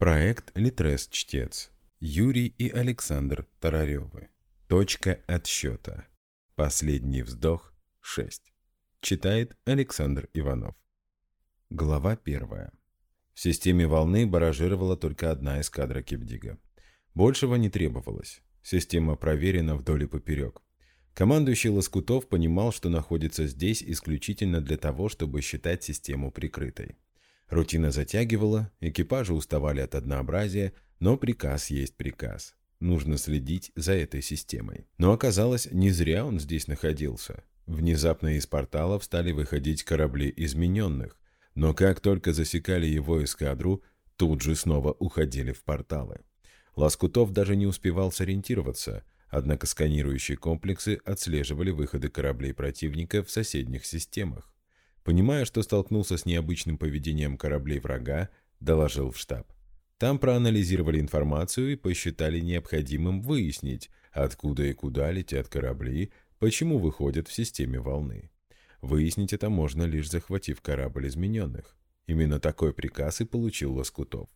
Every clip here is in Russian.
Проект «Литрес-чтец». Юрий и Александр Тараревы. Точка отсчета. Последний вздох 6. Читает Александр Иванов. Глава первая. В системе волны баражировала только одна эскадра Кипдига. Большего не требовалось. Система проверена вдоль и поперек. Командующий Лоскутов понимал, что находится здесь исключительно для того, чтобы считать систему прикрытой. Рутина затягивала, экипажи уставали от однообразия, но приказ есть приказ. Нужно следить за этой системой. Но оказалось, не зря он здесь находился. Внезапно из порталов стали выходить корабли измененных, но как только засекали его эскадру, тут же снова уходили в порталы. Лоскутов даже не успевал сориентироваться, однако сканирующие комплексы отслеживали выходы кораблей противника в соседних системах. Понимая, что столкнулся с необычным поведением кораблей врага, доложил в штаб. Там проанализировали информацию и посчитали необходимым выяснить, откуда и куда летят корабли, почему выходят в системе волны. Выяснить это можно лишь захватив корабль измененных. Именно такой приказ и получил Лоскутов.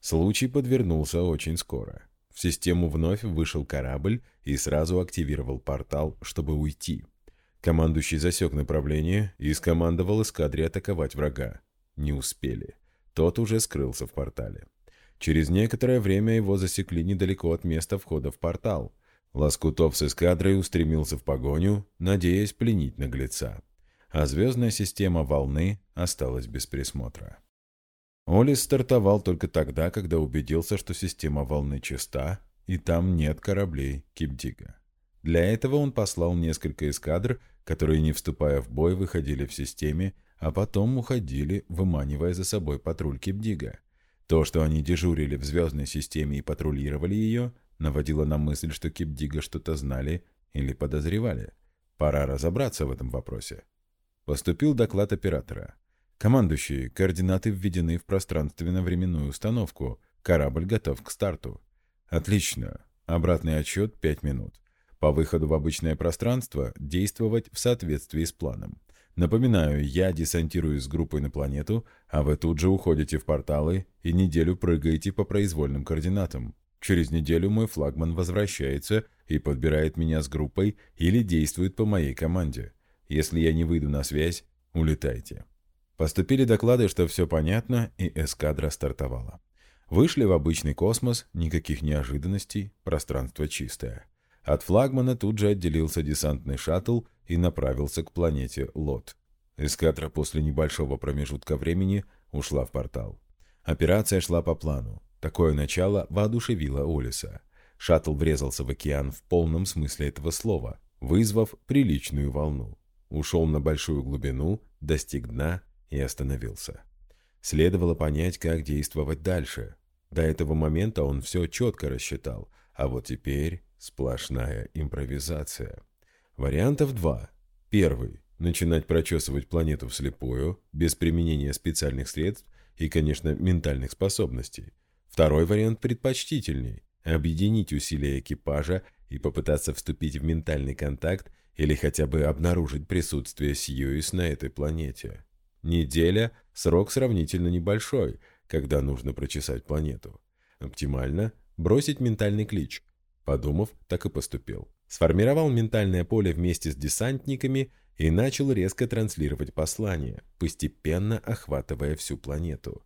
Случай подвернулся очень скоро. В систему вновь вышел корабль и сразу активировал портал, чтобы уйти. Командующий засек направление и скомандовал эскадре атаковать врага. Не успели. Тот уже скрылся в портале. Через некоторое время его засекли недалеко от места входа в портал. Лоскутов с эскадрой устремился в погоню, надеясь пленить наглеца. А звездная система волны осталась без присмотра. Олис стартовал только тогда, когда убедился, что система волны чиста, и там нет кораблей Кипдига. Для этого он послал несколько эскадр, которые, не вступая в бой, выходили в системе, а потом уходили, выманивая за собой патруль Кипдига. То, что они дежурили в звездной системе и патрулировали ее, наводило на мысль, что Кипдига что-то знали или подозревали. Пора разобраться в этом вопросе. Поступил доклад оператора. «Командующий, координаты введены в пространственно-временную установку. Корабль готов к старту». «Отлично. Обратный отчет 5 минут. По выходу в обычное пространство действовать в соответствии с планом. Напоминаю, я десантируюсь с группой на планету, а вы тут же уходите в порталы и неделю прыгаете по произвольным координатам. Через неделю мой флагман возвращается и подбирает меня с группой или действует по моей команде. Если я не выйду на связь, улетайте. Поступили доклады, что все понятно, и эскадра стартовала. Вышли в обычный космос, никаких неожиданностей, пространство чистое. От флагмана тут же отделился десантный шаттл и направился к планете Лот. Эскадра после небольшого промежутка времени ушла в портал. Операция шла по плану. Такое начало воодушевило Олиса. Шаттл врезался в океан в полном смысле этого слова, вызвав приличную волну. Ушел на большую глубину, достиг дна и остановился. Следовало понять, как действовать дальше. До этого момента он все четко рассчитал, а вот теперь сплошная импровизация. Вариантов два. Первый – начинать прочесывать планету вслепую, без применения специальных средств и, конечно, ментальных способностей. Второй вариант предпочтительней – объединить усилия экипажа и попытаться вступить в ментальный контакт или хотя бы обнаружить присутствие Сьюис на этой планете. Неделя – срок сравнительно небольшой, когда нужно прочесать планету. Оптимально – бросить ментальный клич. Подумав, так и поступил. Сформировал ментальное поле вместе с десантниками и начал резко транслировать послание, постепенно охватывая всю планету.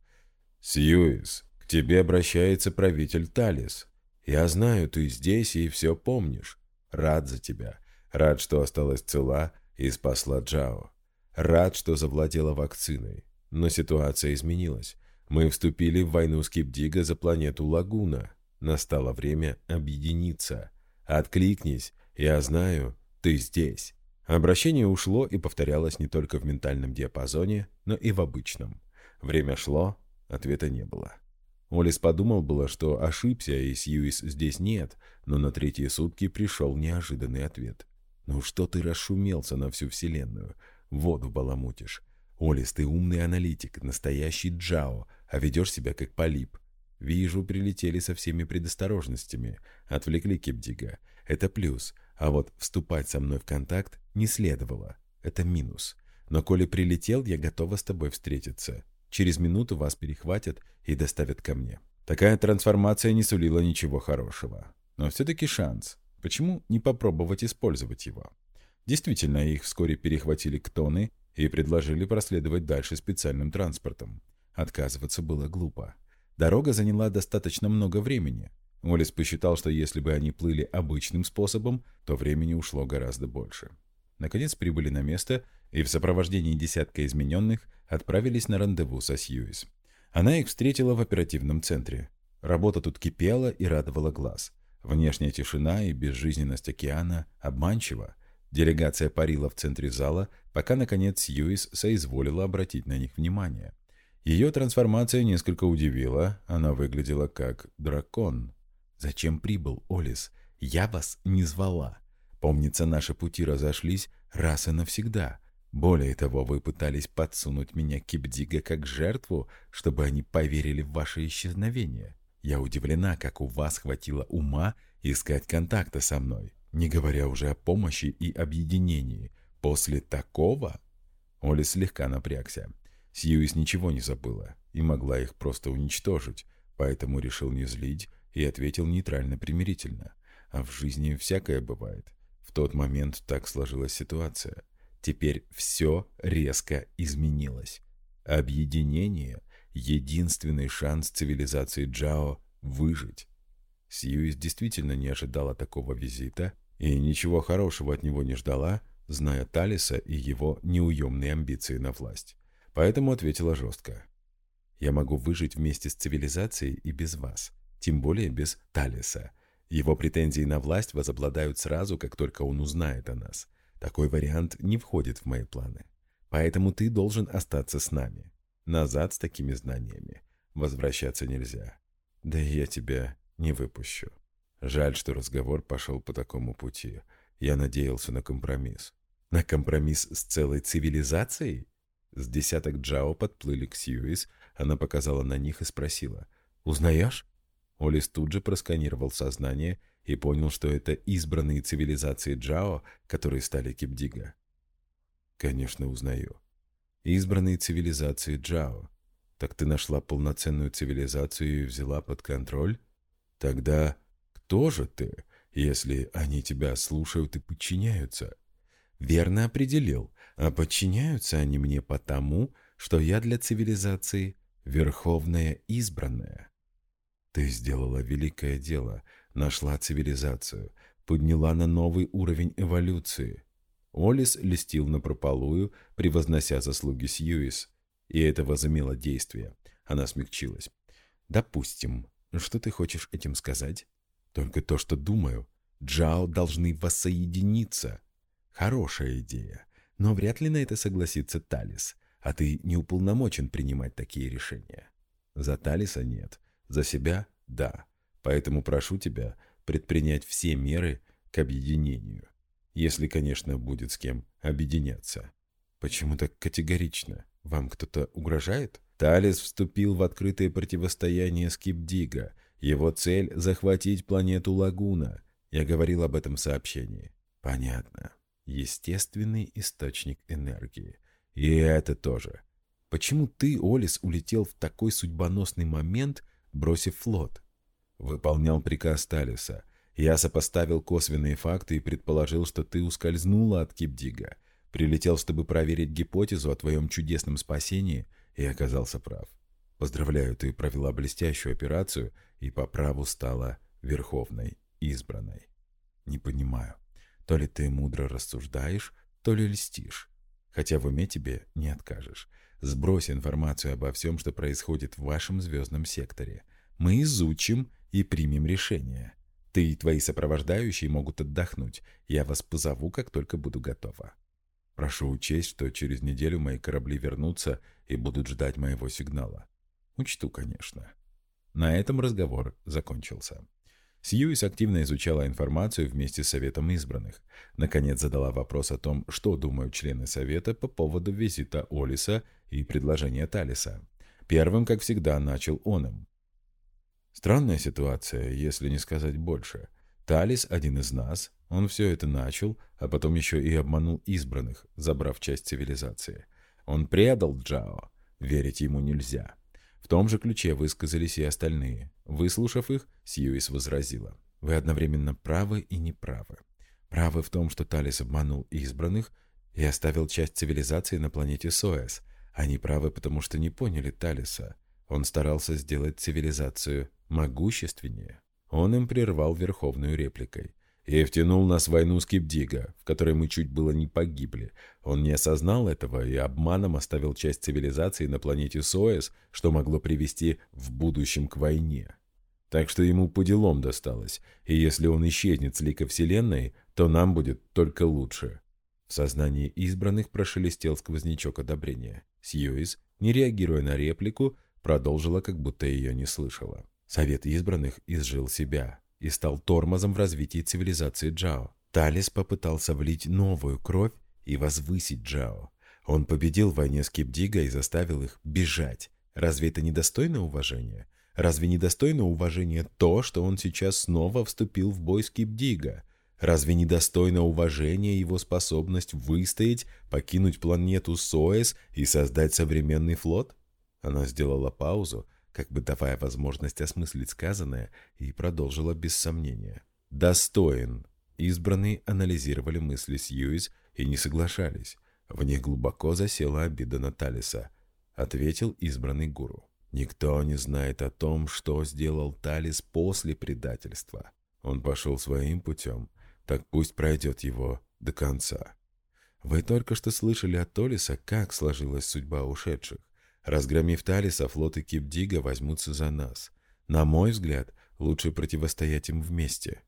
«Сьюис, к тебе обращается правитель Талис. Я знаю, ты здесь и все помнишь. Рад за тебя. Рад, что осталась цела и спасла Джао. Рад, что завладела вакциной. Но ситуация изменилась. Мы вступили в войну с Кипдиго за планету Лагуна. Настало время объединиться. Откликнись, я знаю, ты здесь. Обращение ушло и повторялось не только в ментальном диапазоне, но и в обычном. Время шло, ответа не было. Олис подумал было, что ошибся, и Сьюис здесь нет, но на третьи сутки пришел неожиданный ответ. «Ну что ты расшумелся на всю вселенную? Воду баламутишь. Олис, ты умный аналитик, настоящий Джао, а ведешь себя как полип. Вижу, прилетели со всеми предосторожностями. Отвлекли Кипдига. Это плюс. А вот вступать со мной в контакт не следовало. Это минус. Но коли прилетел, я готова с тобой встретиться. Через минуту вас перехватят и доставят ко мне. Такая трансформация не сулила ничего хорошего. Но все-таки шанс. Почему не попробовать использовать его? Действительно, их вскоре перехватили ктоны и предложили проследовать дальше специальным транспортом. Отказываться было глупо. Дорога заняла достаточно много времени. Олис посчитал, что если бы они плыли обычным способом, то времени ушло гораздо больше. Наконец прибыли на место и в сопровождении десятка измененных отправились на рандеву со Сьюис. Она их встретила в оперативном центре. Работа тут кипела и радовала глаз. Внешняя тишина и безжизненность океана обманчива. Делегация парила в центре зала, пока, наконец, Сьюис соизволила обратить на них внимание. Ее трансформация несколько удивила, она выглядела как дракон. «Зачем прибыл, Олис? Я вас не звала. Помнится, наши пути разошлись раз и навсегда. Более того, вы пытались подсунуть меня Кипдига как жертву, чтобы они поверили в ваше исчезновение. Я удивлена, как у вас хватило ума искать контакта со мной, не говоря уже о помощи и объединении. После такого...» Оли слегка напрягся. Сьюис ничего не забыла и могла их просто уничтожить, поэтому решил не злить и ответил нейтрально-примирительно. А в жизни всякое бывает. В тот момент так сложилась ситуация. Теперь все резко изменилось. Объединение — единственный шанс цивилизации Джао выжить. Сьюис действительно не ожидала такого визита и ничего хорошего от него не ждала, зная Талиса и его неуемные амбиции на власть. Поэтому ответила жестко. «Я могу выжить вместе с цивилизацией и без вас, тем более без Талиса. Его претензии на власть возобладают сразу, как только он узнает о нас. Такой вариант не входит в мои планы. Поэтому ты должен остаться с нами. Назад с такими знаниями. Возвращаться нельзя. Да и я тебя не выпущу. Жаль, что разговор пошел по такому пути. Я надеялся на компромисс. На компромисс с целой цивилизацией? С десяток Джао подплыли к Сьюис, она показала на них и спросила. «Узнаешь?» Олис тут же просканировал сознание и понял, что это избранные цивилизации Джао, которые стали Кипдига. «Конечно, узнаю. Избранные цивилизации Джао. Так ты нашла полноценную цивилизацию и взяла под контроль? Тогда кто же ты, если они тебя слушают и подчиняются?» «Верно определил. А подчиняются они мне потому, что я для цивилизации верховная избранная». Ты сделала великое дело, нашла цивилизацию, подняла на новый уровень эволюции. Олис листил на прополую, превознося заслуги Сьюис, и это возымело действие. Она смягчилась. «Допустим. Что ты хочешь этим сказать?» «Только то, что думаю. Джао должны воссоединиться. Хорошая идея. Но вряд ли на это согласится Талис, а ты не уполномочен принимать такие решения. За Талиса нет. За себя – да. Поэтому прошу тебя предпринять все меры к объединению. Если, конечно, будет с кем объединяться. Почему так категорично? Вам кто-то угрожает? Талис вступил в открытое противостояние с Кипдига. Его цель – захватить планету Лагуна. Я говорил об этом сообщении. Понятно. Естественный источник энергии. И это тоже. Почему ты, Олис, улетел в такой судьбоносный момент – бросив флот. Выполнял приказ Талиса. Я сопоставил косвенные факты и предположил, что ты ускользнула от Кипдига. Прилетел, чтобы проверить гипотезу о твоем чудесном спасении, и оказался прав. Поздравляю, ты провела блестящую операцию и по праву стала Верховной Избранной. Не понимаю, то ли ты мудро рассуждаешь, то ли льстишь. Хотя в уме тебе не откажешь. Сбрось информацию обо всем, что происходит в вашем звездном секторе. Мы изучим и примем решение. Ты и твои сопровождающие могут отдохнуть. Я вас позову, как только буду готова. Прошу учесть, что через неделю мои корабли вернутся и будут ждать моего сигнала. Учту, конечно. На этом разговор закончился. Сьюис активно изучала информацию вместе с Советом избранных. Наконец задала вопрос о том, что думают члены Совета по поводу визита Олиса и предложения Талиса. Первым, как всегда, начал он им. Странная ситуация, если не сказать больше. Талис один из нас, он все это начал, а потом еще и обманул избранных, забрав часть цивилизации. Он предал Джао, верить ему нельзя. В том же ключе высказались и остальные. Выслушав их, Сьюис возразила. «Вы одновременно правы и неправы. Правы в том, что Талис обманул избранных и оставил часть цивилизации на планете Соэс. Они правы, потому что не поняли Талиса. Он старался сделать цивилизацию могущественнее. Он им прервал верховную репликой. И втянул нас в войну с Кипдига, в которой мы чуть было не погибли. Он не осознал этого и обманом оставил часть цивилизации на планете Соэс, что могло привести в будущем к войне. Так что ему по делам досталось, и если он исчезнет с лика Вселенной, то нам будет только лучше. В сознании избранных прошелестел сквознячок одобрения. Сьюис, не реагируя на реплику, продолжила, как будто ее не слышала. Совет избранных изжил себя и стал тормозом в развитии цивилизации Джао. Талис попытался влить новую кровь и возвысить Джао. Он победил в войне с Кипдиго и заставил их бежать. Разве это недостойно уважения? Разве недостойно уважения то, что он сейчас снова вступил в бой с Кипдиго? Разве недостойно уважения его способность выстоять, покинуть планету Соэс и создать современный флот? Она сделала паузу, как бы давая возможность осмыслить сказанное, и продолжила без сомнения. «Достоин». Избранные анализировали мысли Сьюис и не соглашались. В них глубоко засела обида Наталиса. Ответил избранный гуру. «Никто не знает о том, что сделал Талис после предательства. Он пошел своим путем, так пусть пройдет его до конца». Вы только что слышали от Толиса, как сложилась судьба ушедших. Разгромив Талиса, флоты Кипдига возьмутся за нас. На мой взгляд, лучше противостоять им вместе.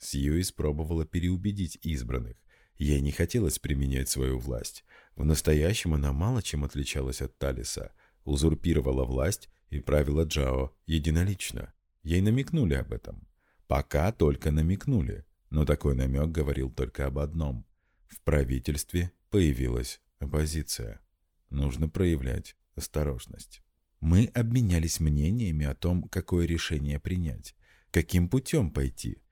Сьюис пробовала переубедить избранных. Ей не хотелось применять свою власть. В настоящем она мало чем отличалась от Талиса. Узурпировала власть и правила Джао единолично. Ей намекнули об этом. Пока только намекнули. Но такой намек говорил только об одном. В правительстве появилась оппозиция. Нужно проявлять осторожность. Мы обменялись мнениями о том, какое решение принять, каким путем пойти.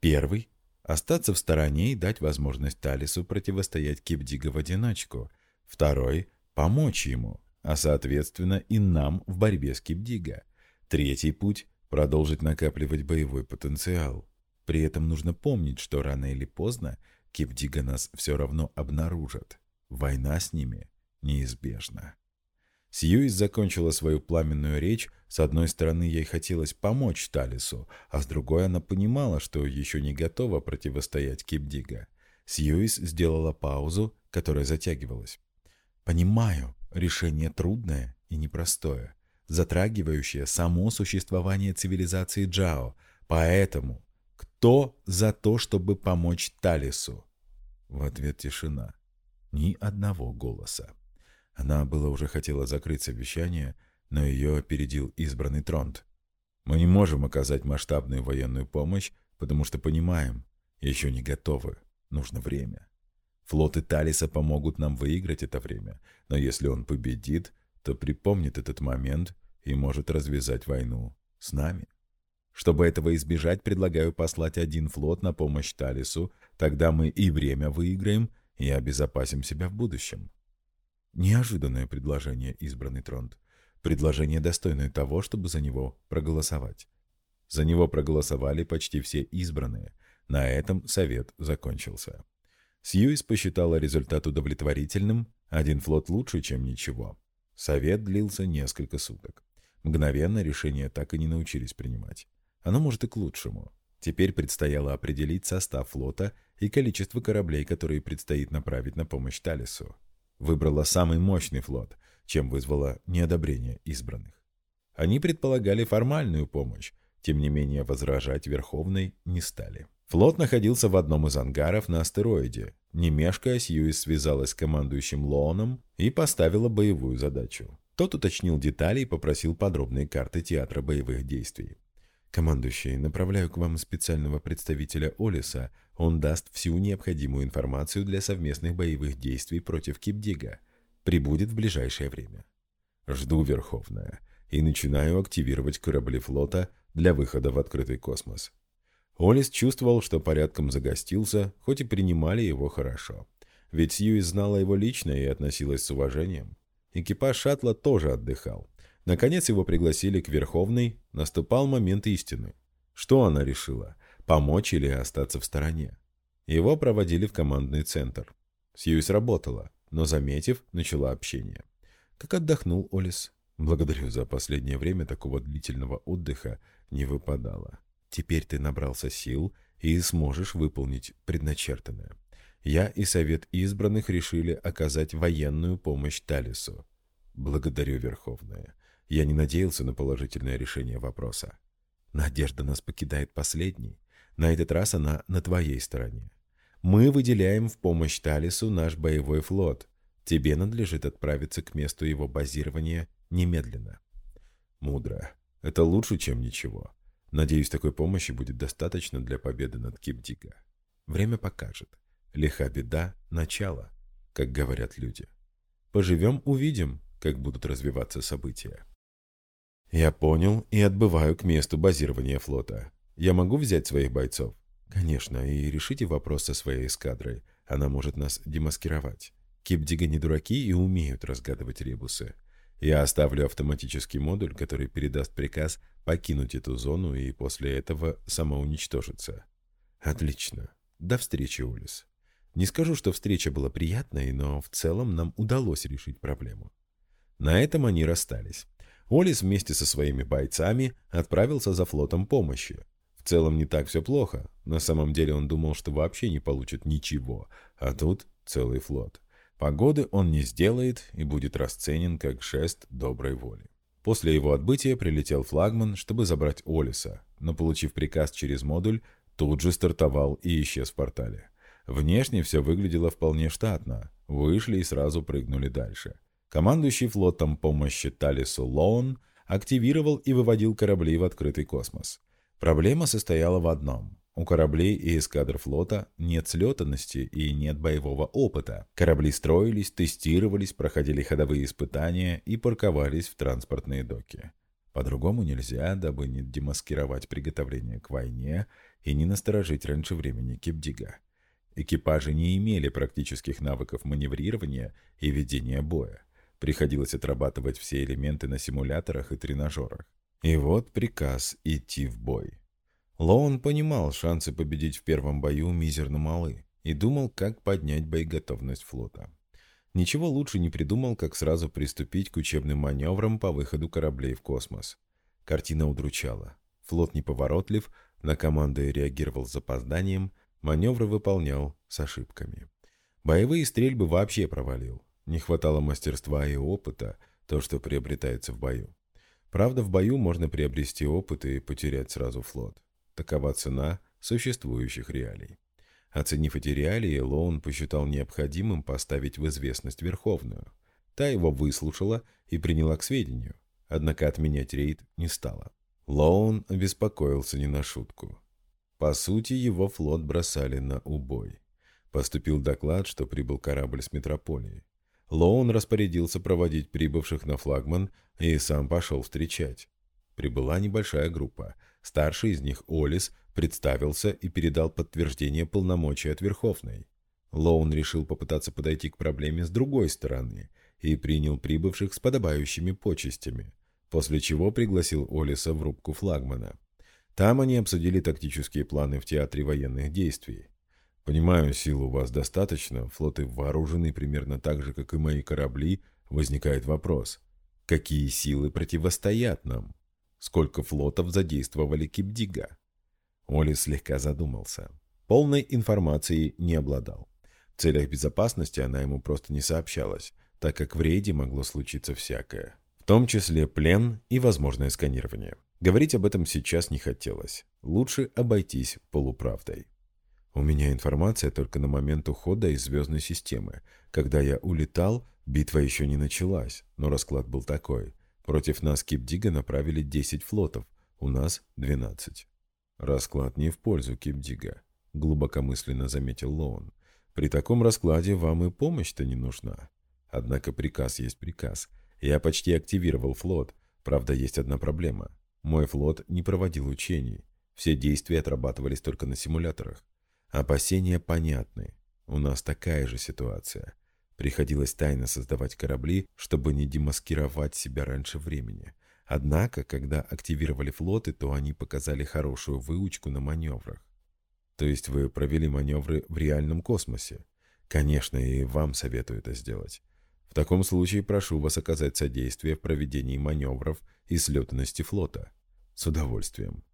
Первый – остаться в стороне и дать возможность Талису противостоять Кипдига в одиночку. Второй – помочь ему, а соответственно и нам в борьбе с Кипдига. Третий путь – продолжить накапливать боевой потенциал. При этом нужно помнить, что рано или поздно Кипдига нас все равно обнаружат. Война с ними неизбежна. Сьюис закончила свою пламенную речь. С одной стороны, ей хотелось помочь Талису, а с другой она понимала, что еще не готова противостоять Кипдига. Сьюис сделала паузу, которая затягивалась. «Понимаю, решение трудное и непростое, затрагивающее само существование цивилизации Джао. Поэтому кто за то, чтобы помочь Талису?» В ответ тишина. Ни одного голоса. Она было уже хотела закрыть совещание, но ее опередил избранный Тронт. «Мы не можем оказать масштабную военную помощь, потому что понимаем, еще не готовы, нужно время. Флоты Талиса помогут нам выиграть это время, но если он победит, то припомнит этот момент и может развязать войну с нами. Чтобы этого избежать, предлагаю послать один флот на помощь Талису, тогда мы и время выиграем, и обезопасим себя в будущем. Неожиданное предложение, избранный Тронт. Предложение, достойное того, чтобы за него проголосовать. За него проголосовали почти все избранные. На этом совет закончился. Сьюис посчитала результат удовлетворительным, один флот лучше, чем ничего. Совет длился несколько суток. Мгновенно решение так и не научились принимать. Оно может и к лучшему. Теперь предстояло определить состав флота и количество кораблей, которые предстоит направить на помощь Талису выбрала самый мощный флот, чем вызвала неодобрение избранных. Они предполагали формальную помощь, тем не менее возражать Верховной не стали. Флот находился в одном из ангаров на астероиде. Не мешкая, Сьюис связалась с командующим Лооном и поставила боевую задачу. Тот уточнил детали и попросил подробные карты театра боевых действий. «Командующий, направляю к вам специального представителя Олиса. Он даст всю необходимую информацию для совместных боевых действий против Кипдига. Прибудет в ближайшее время». «Жду, Верховная, и начинаю активировать корабли флота для выхода в открытый космос». Олис чувствовал, что порядком загостился, хоть и принимали его хорошо. Ведь Сьюис знала его лично и относилась с уважением. Экипаж шаттла тоже отдыхал. Наконец его пригласили к Верховной, наступал момент истины. Что она решила? Помочь или остаться в стороне? Его проводили в командный центр. Сьюис работала, но, заметив, начала общение. Как отдохнул Олис? Благодарю за последнее время такого длительного отдыха не выпадало. Теперь ты набрался сил и сможешь выполнить предначертанное. Я и Совет избранных решили оказать военную помощь Талису. Благодарю, Верховная. Я не надеялся на положительное решение вопроса. Надежда нас покидает последней. На этот раз она на твоей стороне. Мы выделяем в помощь Талису наш боевой флот. Тебе надлежит отправиться к месту его базирования немедленно. Мудро. Это лучше, чем ничего. Надеюсь, такой помощи будет достаточно для победы над Кипдига. Время покажет. Лиха беда – начало, как говорят люди. Поживем – увидим, как будут развиваться события. Я понял и отбываю к месту базирования флота. Я могу взять своих бойцов? Конечно, и решите вопрос со своей эскадрой. Она может нас демаскировать. Кипдига не дураки и умеют разгадывать ребусы. Я оставлю автоматический модуль, который передаст приказ покинуть эту зону и после этого самоуничтожиться. Отлично. До встречи, Улис. Не скажу, что встреча была приятной, но в целом нам удалось решить проблему. На этом они расстались. Олис вместе со своими бойцами отправился за флотом помощи. В целом не так все плохо. На самом деле он думал, что вообще не получит ничего, а тут целый флот. Погоды он не сделает и будет расценен как жест доброй воли. После его отбытия прилетел флагман, чтобы забрать Олиса, но, получив приказ через модуль, тут же стартовал и исчез в портале. Внешне все выглядело вполне штатно. Вышли и сразу прыгнули дальше. Командующий флотом помощи Талису Лоун активировал и выводил корабли в открытый космос. Проблема состояла в одном. У кораблей и эскадр флота нет слетанности и нет боевого опыта. Корабли строились, тестировались, проходили ходовые испытания и парковались в транспортные доки. По-другому нельзя, дабы не демаскировать приготовление к войне и не насторожить раньше времени Кипдига. Экипажи не имели практических навыков маневрирования и ведения боя. Приходилось отрабатывать все элементы на симуляторах и тренажерах. И вот приказ идти в бой. Лоун понимал, шансы победить в первом бою мизерно малы, и думал, как поднять боеготовность флота. Ничего лучше не придумал, как сразу приступить к учебным маневрам по выходу кораблей в космос. Картина удручала. Флот неповоротлив, на команды реагировал с запозданием, маневры выполнял с ошибками. Боевые стрельбы вообще провалил. Не хватало мастерства и опыта, то, что приобретается в бою. Правда, в бою можно приобрести опыт и потерять сразу флот. Такова цена существующих реалий. Оценив эти реалии, Лоун посчитал необходимым поставить в известность Верховную. Та его выслушала и приняла к сведению, однако отменять рейд не стала. Лоун обеспокоился не на шутку. По сути, его флот бросали на убой. Поступил доклад, что прибыл корабль с метрополии. Лоун распорядился проводить прибывших на флагман и сам пошел встречать. Прибыла небольшая группа – Старший из них, Олис, представился и передал подтверждение полномочий от Верховной. Лоун решил попытаться подойти к проблеме с другой стороны и принял прибывших с подобающими почестями, после чего пригласил Олиса в рубку флагмана. Там они обсудили тактические планы в театре военных действий. «Понимаю, сил у вас достаточно, флоты вооружены примерно так же, как и мои корабли. Возникает вопрос, какие силы противостоят нам?» сколько флотов задействовали Кипдига. Оли слегка задумался. Полной информации не обладал. В целях безопасности она ему просто не сообщалась, так как в рейде могло случиться всякое. В том числе плен и возможное сканирование. Говорить об этом сейчас не хотелось. Лучше обойтись полуправдой. У меня информация только на момент ухода из звездной системы. Когда я улетал, битва еще не началась, но расклад был такой. Против нас Кипдига направили 10 флотов, у нас 12. Расклад не в пользу Кипдига, глубокомысленно заметил Лоун. При таком раскладе вам и помощь-то не нужна. Однако приказ есть приказ. Я почти активировал флот. Правда, есть одна проблема. Мой флот не проводил учений. Все действия отрабатывались только на симуляторах. Опасения понятны. У нас такая же ситуация. Приходилось тайно создавать корабли, чтобы не демаскировать себя раньше времени. Однако, когда активировали флоты, то они показали хорошую выучку на маневрах. То есть вы провели маневры в реальном космосе. Конечно, и вам советую это сделать. В таком случае прошу вас оказать содействие в проведении маневров и слетности флота. С удовольствием.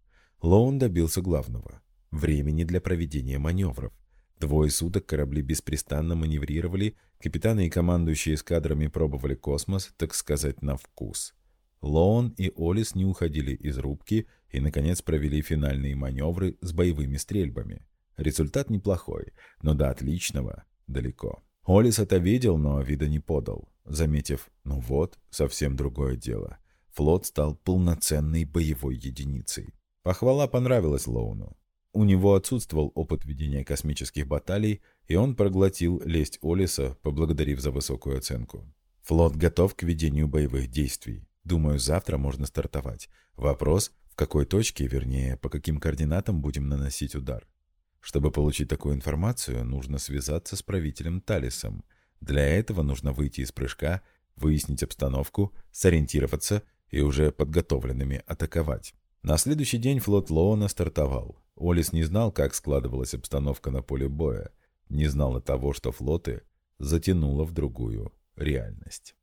Лоун добился главного – времени для проведения маневров. Двое суток корабли беспрестанно маневрировали, капитаны и командующие эскадрами пробовали космос, так сказать, на вкус. Лоун и Олис не уходили из рубки и, наконец, провели финальные маневры с боевыми стрельбами. Результат неплохой, но до отличного далеко. Олис это видел, но вида не подал, заметив, ну вот, совсем другое дело. Флот стал полноценной боевой единицей. Похвала понравилась Лоуну. У него отсутствовал опыт ведения космических баталий, и он проглотил лесть Олиса, поблагодарив за высокую оценку. Флот готов к ведению боевых действий. Думаю, завтра можно стартовать. Вопрос, в какой точке, вернее, по каким координатам будем наносить удар. Чтобы получить такую информацию, нужно связаться с правителем Талисом. Для этого нужно выйти из прыжка, выяснить обстановку, сориентироваться и уже подготовленными атаковать. На следующий день флот Лоона стартовал. Олис не знал, как складывалась обстановка на поле боя, не знал и того, что флоты затянуло в другую реальность.